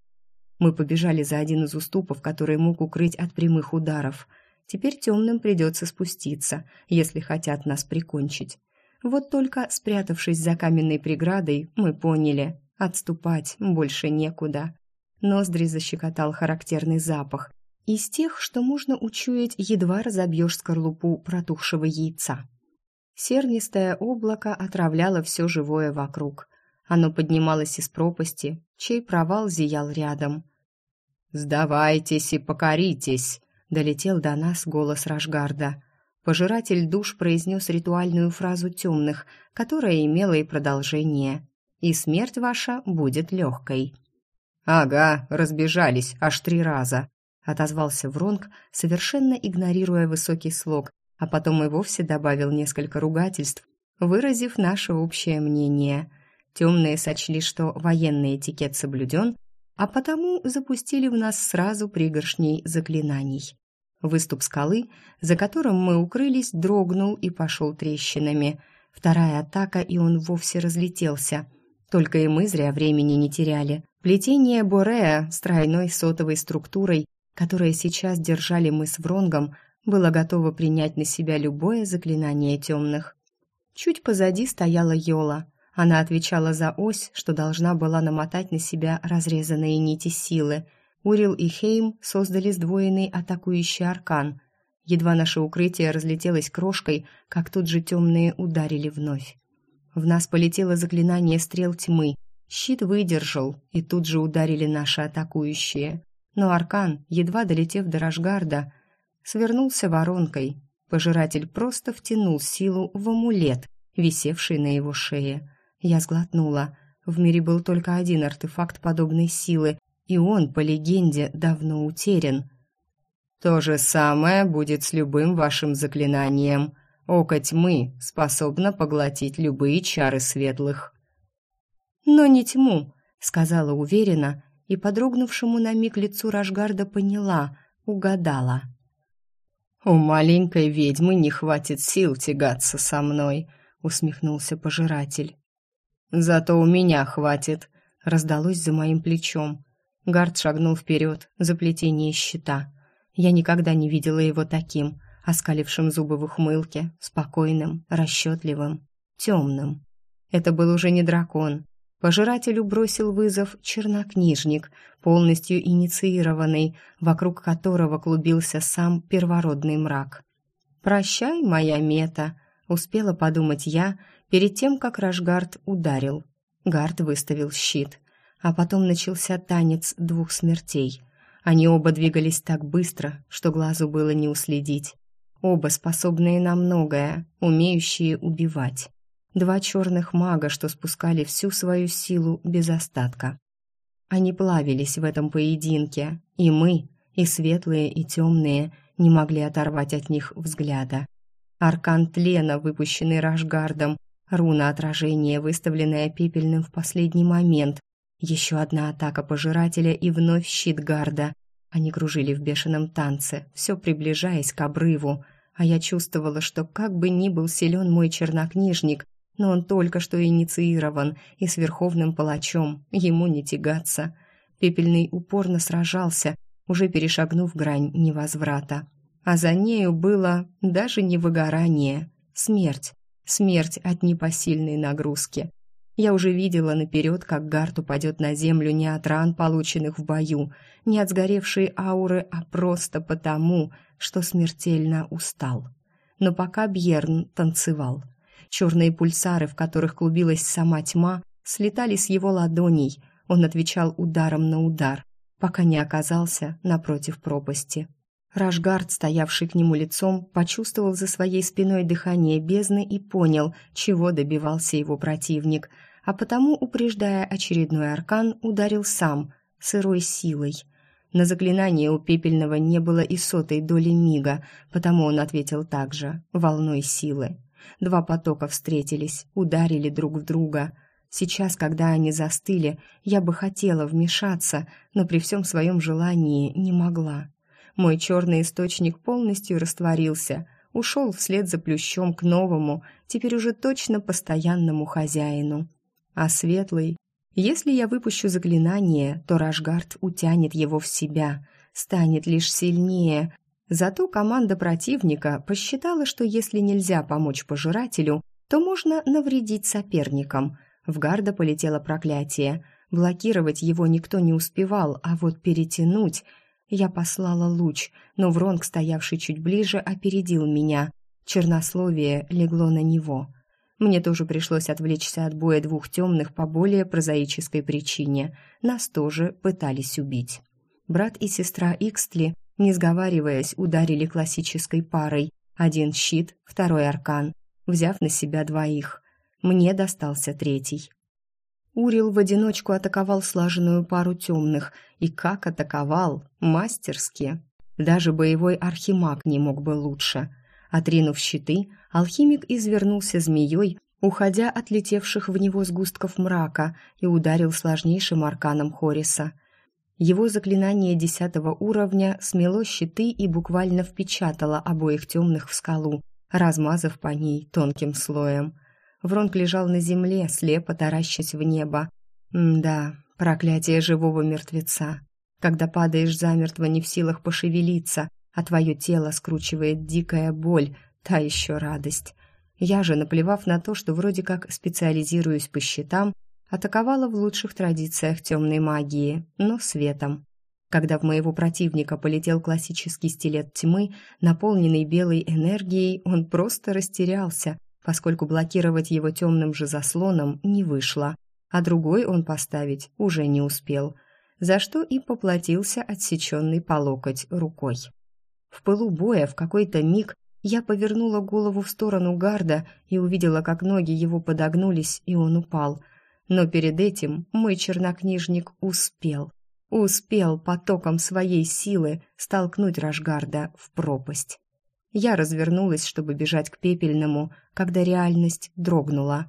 [SPEAKER 1] Мы побежали за один из уступов, который мог укрыть от прямых ударов. Теперь темным придется спуститься, если хотят нас прикончить. Вот только, спрятавшись за каменной преградой, мы поняли, отступать больше некуда. Ноздри защекотал характерный запах. Из тех, что можно учуять, едва разобьешь скорлупу протухшего яйца. Сернистое облако отравляло все живое вокруг. Оно поднималось из пропасти, чей провал зиял рядом. «Сдавайтесь и покоритесь!» — долетел до нас голос Рашгарда. Пожиратель душ произнес ритуальную фразу темных, которая имела и продолжение. «И смерть ваша будет легкой». «Ага, разбежались аж три раза», — отозвался Вронг, совершенно игнорируя высокий слог, а потом и вовсе добавил несколько ругательств, выразив наше общее мнение — Темные сочли, что военный этикет соблюден, а потому запустили в нас сразу пригоршней заклинаний. Выступ скалы, за которым мы укрылись, дрогнул и пошел трещинами. Вторая атака, и он вовсе разлетелся. Только и мы зря времени не теряли. Плетение Борея с тройной сотовой структурой, которое сейчас держали мы с Вронгом, было готово принять на себя любое заклинание темных. Чуть позади стояла Йола — она отвечала за ось, что должна была намотать на себя разрезанные нити силы. Урил и Хейм создали сдвоенный атакующий аркан. Едва наше укрытие разлетелось крошкой, как тут же темные ударили вновь. В нас полетело заклинание стрел тьмы. Щит выдержал, и тут же ударили наши атакующие. Но аркан, едва долетев до Рашгарда, свернулся воронкой. Пожиратель просто втянул силу в амулет, висевший на его шее. Я сглотнула. В мире был только один артефакт подобной силы, и он, по легенде, давно утерян. То же самое будет с любым вашим заклинанием. Око тьмы способно поглотить любые чары светлых. Но не тьму, сказала уверенно, и подрогнувшему на миг лицу Рашгарда поняла, угадала. У маленькой ведьмы не хватит сил тягаться со мной, усмехнулся пожиратель. «Зато у меня хватит», — раздалось за моим плечом. Гард шагнул вперед, за плетение щита. Я никогда не видела его таким, оскалившим зубы в ухмылке, спокойным, расчетливым, темным. Это был уже не дракон. Пожирателю бросил вызов чернокнижник, полностью инициированный, вокруг которого клубился сам первородный мрак. «Прощай, моя мета», — успела подумать я перед тем, как Рашгард ударил. Гард выставил щит, а потом начался танец двух смертей. Они оба двигались так быстро, что глазу было не уследить. Оба способные на многое, умеющие убивать. Два черных мага, что спускали всю свою силу без остатка. Они плавились в этом поединке, и мы, и светлые, и темные, не могли оторвать от них взгляда. Аркан тлена, выпущенный Рашгардом, руна отражения, выставленная пепельным в последний момент, еще одна атака пожирателя и вновь щит гарда. Они кружили в бешеном танце, все приближаясь к обрыву, а я чувствовала, что как бы ни был силен мой чернокнижник, но он только что инициирован и с верховным палачом, ему не тягаться. Пепельный упорно сражался, уже перешагнув грань невозврата. А за нею было даже не выгорание, смерть. Смерть от непосильной нагрузки. Я уже видела наперед, как Гарт упадет на землю не от ран, полученных в бою, не от сгоревшей ауры, а просто потому, что смертельно устал. Но пока Бьерн танцевал. Черные пульсары, в которых клубилась сама тьма, слетали с его ладоней. Он отвечал ударом на удар, пока не оказался напротив пропасти. Рашгард, стоявший к нему лицом, почувствовал за своей спиной дыхание бездны и понял, чего добивался его противник, а потому, упреждая очередной аркан, ударил сам, сырой силой. На заклинание у Пепельного не было и сотой доли мига, потому он ответил также, волной силы. Два потока встретились, ударили друг в друга — Сейчас, когда они застыли, я бы хотела вмешаться, но при всем своем желании не могла. Мой черный источник полностью растворился, ушел вслед за плющом к новому, теперь уже точно постоянному хозяину. А светлый... Если я выпущу заклинание, то Рашгард утянет его в себя, станет лишь сильнее. Зато команда противника посчитала, что если нельзя помочь пожирателю, то можно навредить соперникам — в гарда полетело проклятие. Блокировать его никто не успевал, а вот перетянуть... Я послала луч, но Вронг, стоявший чуть ближе, опередил меня. Чернословие легло на него. Мне тоже пришлось отвлечься от боя двух темных по более прозаической причине. Нас тоже пытались убить. Брат и сестра Икстли, не сговариваясь, ударили классической парой. Один щит, второй аркан, взяв на себя двоих. Мне достался третий. Урил в одиночку атаковал слаженную пару темных, и как атаковал, мастерски. Даже боевой архимаг не мог бы лучше. Отринув щиты, алхимик извернулся змеей, уходя от летевших в него сгустков мрака, и ударил сложнейшим арканом Хориса. Его заклинание десятого уровня смело щиты и буквально впечатало обоих темных в скалу, размазав по ней тонким слоем. Вронг лежал на земле, слепо таращась в небо. да, проклятие живого мертвеца. Когда падаешь замертво не в силах пошевелиться, а твое тело скручивает дикая боль, та еще радость. Я же, наплевав на то, что вроде как специализируюсь по щитам, атаковала в лучших традициях темной магии, но светом. Когда в моего противника полетел классический стилет тьмы, наполненный белой энергией, он просто растерялся, поскольку блокировать его темным же заслоном не вышло, а другой он поставить уже не успел, за что и поплатился отсеченный по локоть рукой. В пылу боя в какой-то миг я повернула голову в сторону гарда и увидела, как ноги его подогнулись, и он упал. Но перед этим мой чернокнижник успел. Успел потоком своей силы столкнуть Рашгарда в пропасть. Я развернулась, чтобы бежать к пепельному, когда реальность дрогнула.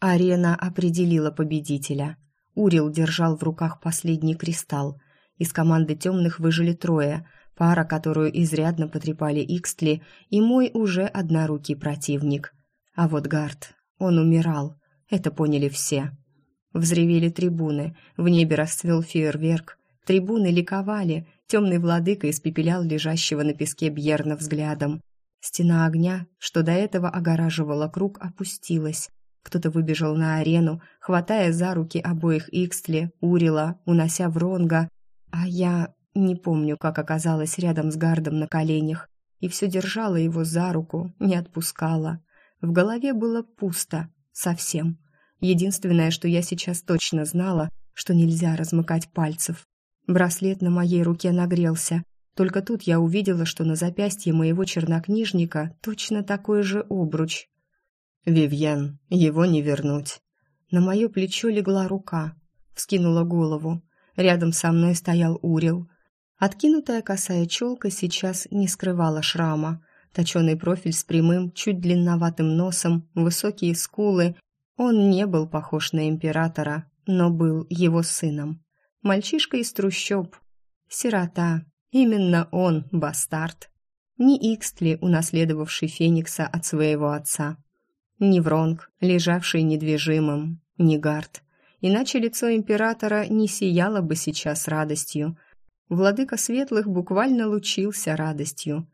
[SPEAKER 1] Арена определила победителя. Урил держал в руках последний кристалл. Из команды темных выжили трое, пара, которую изрядно потрепали Икстли, и мой уже однорукий противник. А вот Гард, он умирал, это поняли все. Взревели трибуны, в небе расцвел фейерверк. Трибуны ликовали, темный владыка испепелял лежащего на песке Бьерна взглядом. Стена огня, что до этого огораживала круг, опустилась. Кто-то выбежал на арену, хватая за руки обоих Икстли, Урила, унося Вронга, а я не помню, как оказалась рядом с Гардом на коленях, и все держала его за руку, не отпускала. В голове было пусто, совсем. Единственное, что я сейчас точно знала, что нельзя размыкать пальцев. Браслет на моей руке нагрелся. Только тут я увидела, что на запястье моего чернокнижника точно такой же обруч. «Вивьен, его не вернуть». На мое плечо легла рука, вскинула голову. Рядом со мной стоял Урил. Откинутая косая челка сейчас не скрывала шрама. Точеный профиль с прямым, чуть длинноватым носом, высокие скулы. Он не был похож на императора, но был его сыном. Мальчишка из трущоб. Сирота. Именно он, бастард. Не Икстли, унаследовавший Феникса от своего отца. Не Вронг, лежавший недвижимым. Не Гард. Иначе лицо императора не сияло бы сейчас радостью. Владыка Светлых буквально лучился радостью.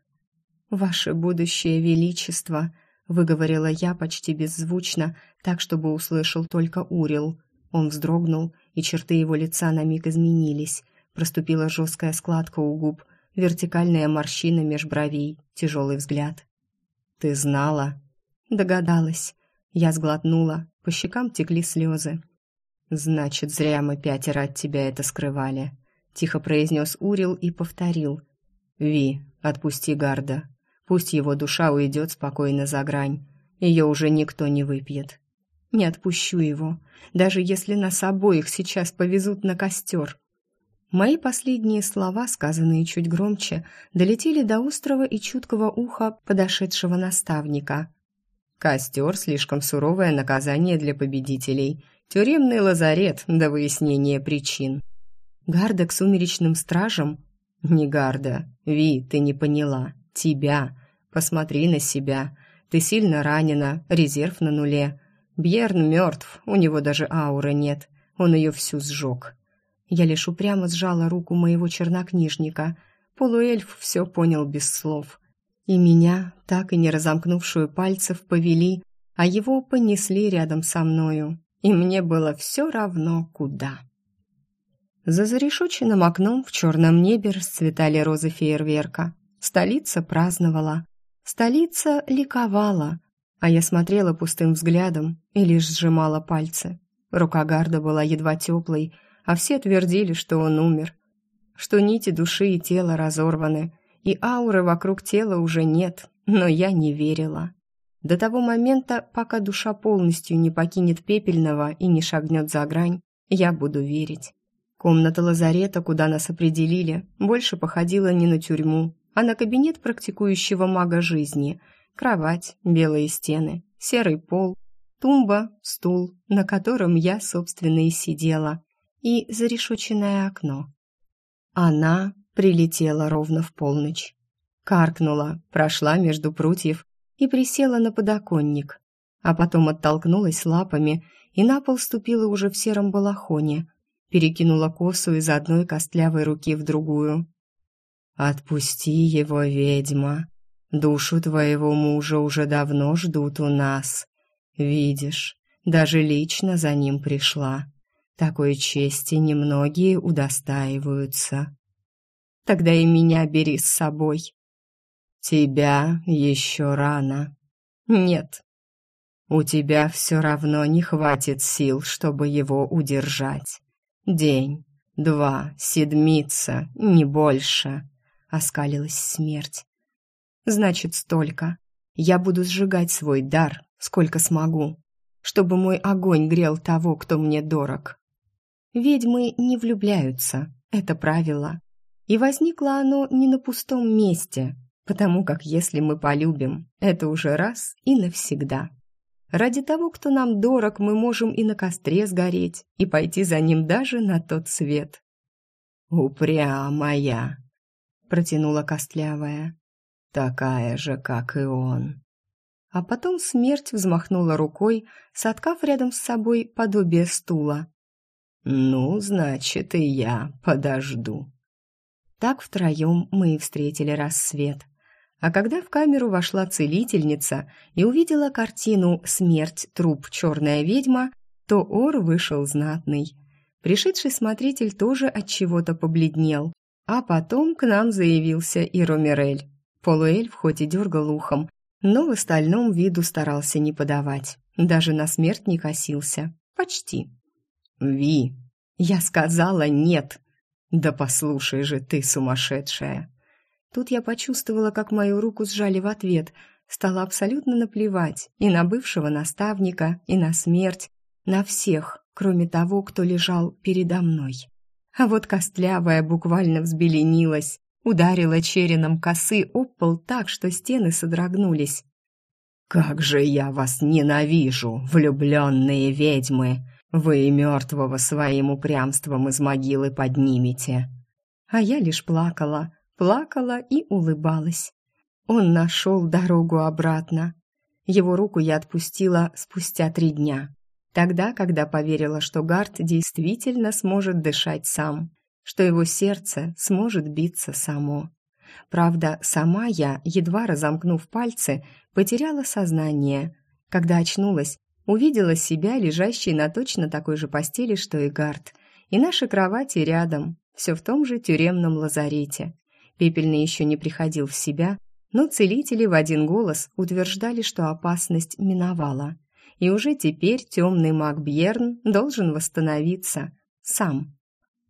[SPEAKER 1] «Ваше будущее величество», — выговорила я почти беззвучно, так, чтобы услышал только Урил. Он вздрогнул, и черты его лица на миг изменились. Проступила жесткая складка у губ, вертикальная морщина меж бровей, тяжелый взгляд. «Ты знала?» «Догадалась». Я сглотнула, по щекам текли слезы. «Значит, зря мы пятеро от тебя это скрывали», — тихо произнес Урил и повторил. «Ви, отпусти Гарда. Пусть его душа уйдет спокойно за грань. Ее уже никто не выпьет». «Не отпущу его, даже если нас обоих сейчас повезут на костер». Мои последние слова, сказанные чуть громче, долетели до острого и чуткого уха подошедшего наставника. «Костер — слишком суровое наказание для победителей», Тюремный лазарет до выяснения причин. Гарда к сумеречным стражам? Не Гарда. Ви, ты не поняла. Тебя. Посмотри на себя. Ты сильно ранена, резерв на нуле. Бьерн мертв, у него даже ауры нет. Он ее всю сжег. Я лишь упрямо сжала руку моего чернокнижника. Полуэльф все понял без слов. И меня, так и не разомкнувшую пальцев, повели, а его понесли рядом со мною и мне было все равно, куда. За зарешоченным окном в черном небе расцветали розы фейерверка. Столица праздновала. Столица ликовала. А я смотрела пустым взглядом и лишь сжимала пальцы. Рука Гарда была едва теплой, а все твердили, что он умер. Что нити души и тела разорваны, и ауры вокруг тела уже нет, но я не верила. До того момента, пока душа полностью не покинет пепельного и не шагнет за грань, я буду верить. Комната лазарета, куда нас определили, больше походила не на тюрьму, а на кабинет практикующего мага жизни. Кровать, белые стены, серый пол, тумба, стул, на котором я, собственно, и сидела, и зарешоченное окно. Она прилетела ровно в полночь. Каркнула, прошла между прутьев и присела на подоконник, а потом оттолкнулась лапами и на пол ступила уже в сером балахоне, перекинула косу из одной костлявой руки в другую. «Отпусти его, ведьма. Душу твоего мужа уже давно ждут у нас. Видишь, даже лично за ним пришла. Такой чести немногие удостаиваются. Тогда и меня бери с собой», «Тебя еще рано». «Нет». «У тебя все равно не хватит сил, чтобы его удержать. День, два, седмица, не больше», — оскалилась смерть. «Значит, столько. Я буду сжигать свой дар, сколько смогу, чтобы мой огонь грел того, кто мне дорог. Ведьмы не влюбляются, это правило. И возникло оно не на пустом месте, потому как если мы полюбим, это уже раз и навсегда. Ради того, кто нам дорог, мы можем и на костре сгореть, и пойти за ним даже на тот свет. «Упрямая!» — протянула костлявая. «Такая же, как и он». А потом смерть взмахнула рукой, соткав рядом с собой подобие стула. «Ну, значит, и я подожду». Так втроем мы и встретили рассвет А когда в камеру вошла целительница и увидела картину «Смерть, труп, черная ведьма», то ор вышел знатный. Пришедший смотритель тоже от чего-то побледнел, а потом к нам заявился и Ромерель. Полуэльф хоть и дергал ухом, но в остальном виду старался не подавать. Даже на смерть не косился. Почти. «Ви!» Я сказала «нет». «Да послушай же ты, сумасшедшая!» Тут я почувствовала, как мою руку сжали в ответ. Стало абсолютно наплевать и на бывшего наставника, и на смерть, на всех, кроме того, кто лежал передо мной. А вот костлявая буквально взбеленилась, ударила череном косы об пол так, что стены содрогнулись. «Как же я вас ненавижу, влюбленные ведьмы! Вы и мертвого своим упрямством из могилы поднимете!» А я лишь плакала, плакала и улыбалась. Он нашел дорогу обратно. Его руку я отпустила спустя три дня. Тогда, когда поверила, что Гард действительно сможет дышать сам, что его сердце сможет биться само. Правда, сама я, едва разомкнув пальцы, потеряла сознание. Когда очнулась, увидела себя, лежащей на точно такой же постели, что и Гард, и наши кровати рядом, все в том же тюремном лазарете. Пепельный еще не приходил в себя, но целители в один голос утверждали, что опасность миновала и уже теперь темный маг Бьерн должен восстановиться сам.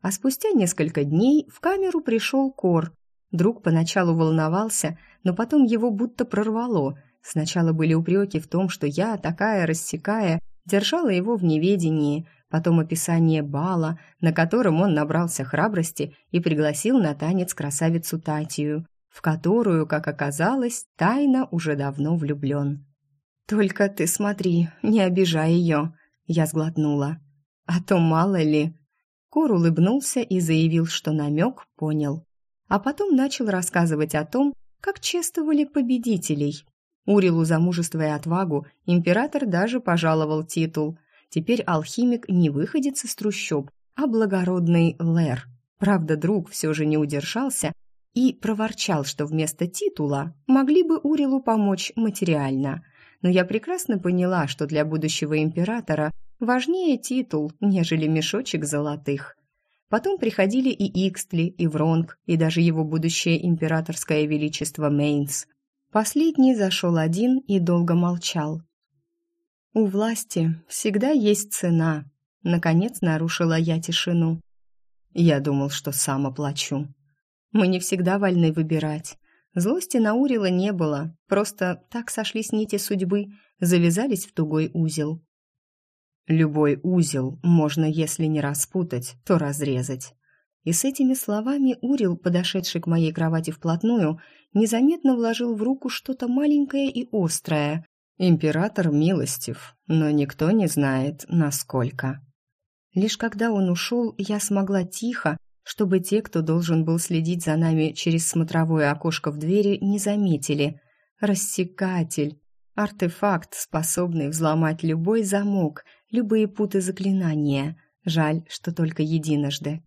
[SPEAKER 1] А спустя несколько дней в камеру пришел Кор. Друг поначалу волновался, но потом его будто прорвало. Сначала были упреки в том, что я, такая рассекая, держала его в неведении, потом описание бала, на котором он набрался храбрости и пригласил на танец красавицу Татию, в которую, как оказалось, тайно уже давно влюблен. «Только ты смотри, не обижай ее», — я сглотнула. «А то мало ли». Кор улыбнулся и заявил, что намек понял. А потом начал рассказывать о том, как чествовали победителей. Урилу за мужество и отвагу император даже пожаловал титул. Теперь алхимик не выходец из трущоб, а благородный Лэр. Правда, друг все же не удержался и проворчал, что вместо титула могли бы Урилу помочь материально но я прекрасно поняла, что для будущего императора важнее титул, нежели мешочек золотых. Потом приходили и Икстли, и Вронг, и даже его будущее императорское величество Мейнс. Последний зашел один и долго молчал. «У власти всегда есть цена», — наконец нарушила я тишину. Я думал, что сам оплачу. Мы не всегда вольны выбирать. Злости на Урила не было, просто так сошлись нити судьбы, завязались в тугой узел. Любой узел можно, если не распутать, то разрезать. И с этими словами Урил, подошедший к моей кровати вплотную, незаметно вложил в руку что-то маленькое и острое. Император милостив, но никто не знает, насколько. Лишь когда он ушел, я смогла тихо, чтобы те, кто должен был следить за нами через смотровое окошко в двери, не заметили. Рассекатель. Артефакт, способный взломать любой замок, любые путы заклинания. Жаль, что только единожды.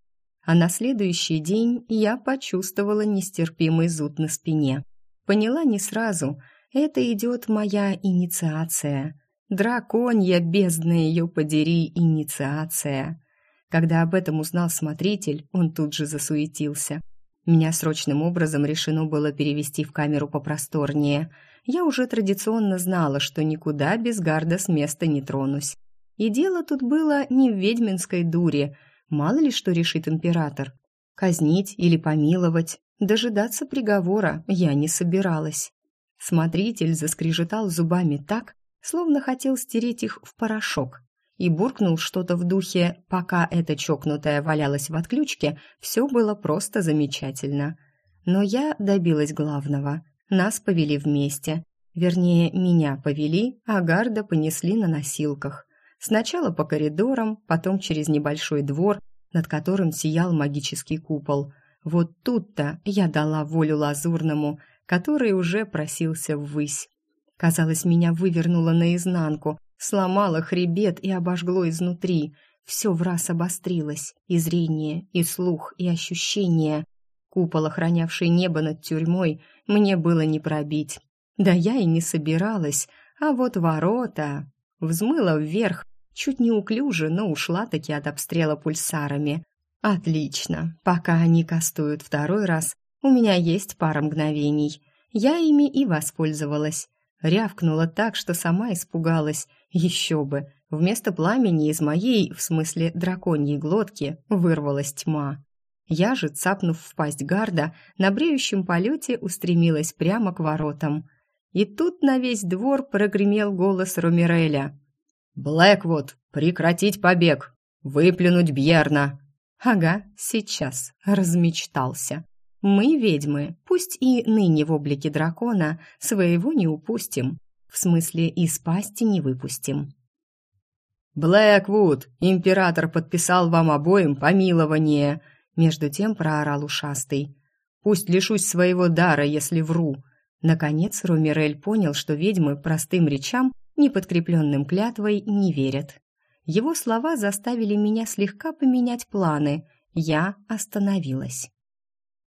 [SPEAKER 1] А на следующий день я почувствовала нестерпимый зуд на спине. Поняла не сразу. Это идет моя инициация. Драконья, бездна ее подери, инициация. Когда об этом узнал смотритель, он тут же засуетился. Меня срочным образом решено было перевести в камеру попросторнее. Я уже традиционно знала, что никуда без гарда с места не тронусь. И дело тут было не в ведьминской дуре. Мало ли что решит император. Казнить или помиловать, дожидаться приговора я не собиралась. Смотритель заскрежетал зубами так, словно хотел стереть их в порошок и буркнул что-то в духе «пока эта чокнутая валялась в отключке, все было просто замечательно». Но я добилась главного. Нас повели вместе. Вернее, меня повели, а Гарда понесли на носилках. Сначала по коридорам, потом через небольшой двор, над которым сиял магический купол. Вот тут-то я дала волю лазурному, который уже просился ввысь. Казалось, меня вывернуло наизнанку, Сломало хребет и обожгло изнутри. Все в раз обострилось. И зрение, и слух, и ощущения. Купол, охранявший небо над тюрьмой, мне было не пробить. Да я и не собиралась, а вот ворота... Взмыла вверх, чуть неуклюже, но ушла таки от обстрела пульсарами. Отлично, пока они кастуют второй раз, у меня есть пара мгновений. Я ими и воспользовалась. Рявкнула так, что сама испугалась. Еще бы, вместо пламени из моей, в смысле драконьей глотки, вырвалась тьма. Я же, цапнув в пасть гарда, на бреющем полете устремилась прямо к воротам. И тут на весь двор прогремел голос Ромиреля. «Блэквуд, прекратить побег! Выплюнуть Бьерна!» «Ага, сейчас, размечтался. Мы, ведьмы, пусть и ныне в облике дракона, своего не упустим. В смысле, из пасти не выпустим».
[SPEAKER 2] «Блэквуд, император подписал вам обоим помилование!» Между тем проорал ушастый. «Пусть лишусь своего дара, если вру». Наконец Румирель понял, что ведьмы простым речам, не подкрепленным клятвой, не верят. Его слова заставили меня слегка поменять планы. Я остановилась.